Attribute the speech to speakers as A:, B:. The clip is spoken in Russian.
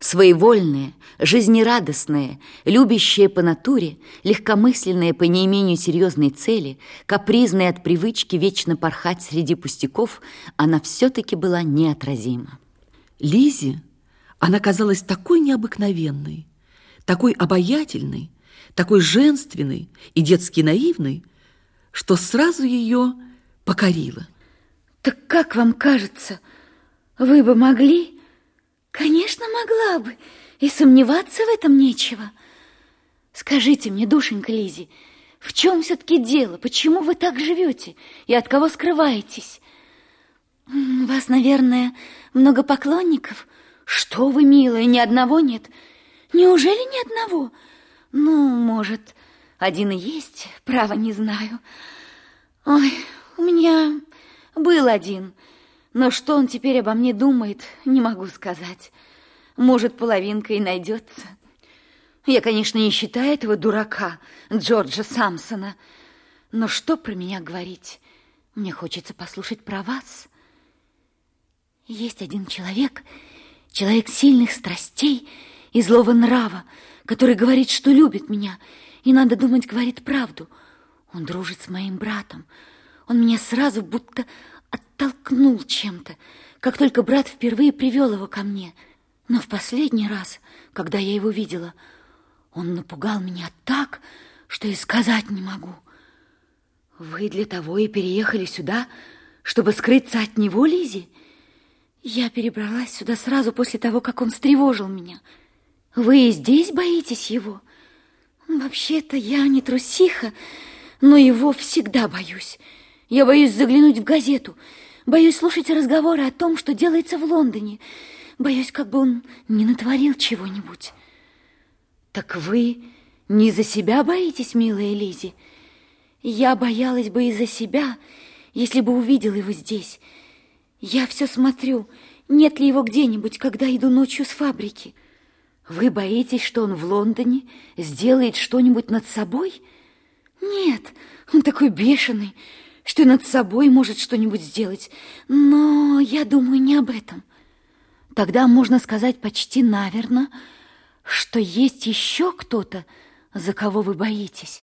A: Своевольные, жизнерадостные, любящие по натуре, легкомысленные по неимению серьезной цели, капризные от привычки вечно порхать среди пустяков, она все-таки была неотразима.
B: Лизе она казалась такой необыкновенной, такой обаятельной, такой женственной и детски наивной, что сразу ее покорила.
C: Так как вам кажется, вы бы могли Конечно, могла бы, и сомневаться в этом нечего. Скажите мне, душенька Лизи, в чем все-таки дело? Почему вы так живете и от кого скрываетесь? Вас, наверное, много поклонников? Что вы, милая, ни одного нет? Неужели ни одного? Ну, может, один и есть, право не знаю. Ой, у меня был один – но что он теперь обо мне думает, не могу сказать. Может, половинка и найдется. Я, конечно, не считаю этого дурака, Джорджа Самсона. Но что про меня говорить? Мне хочется послушать про вас. Есть один человек, человек сильных страстей и злого нрава, который говорит, что любит меня, и, надо думать, говорит правду. Он дружит с моим братом. Он меня сразу будто оттолкнул чем-то, как только брат впервые привел его ко мне. Но в последний раз, когда я его видела, он напугал меня так, что и сказать не могу. Вы для того и переехали сюда, чтобы скрыться от него, Лизи? Я перебралась сюда сразу после того, как он встревожил меня. Вы и здесь боитесь его? Вообще-то я не трусиха, но его всегда боюсь. Я боюсь заглянуть в газету, боюсь слушать разговоры о том, что делается в Лондоне. Боюсь, как бы он не натворил чего-нибудь. Так вы не за себя боитесь, милая Лизи? Я боялась бы и за себя, если бы увидела его здесь. Я все смотрю, нет ли его где-нибудь, когда иду ночью с фабрики. Вы боитесь, что он в Лондоне сделает что-нибудь над собой? Нет, он такой бешеный, что над собой может что-нибудь сделать. Но я думаю не об этом. Тогда можно сказать почти наверно, что есть еще кто-то, за кого вы боитесь.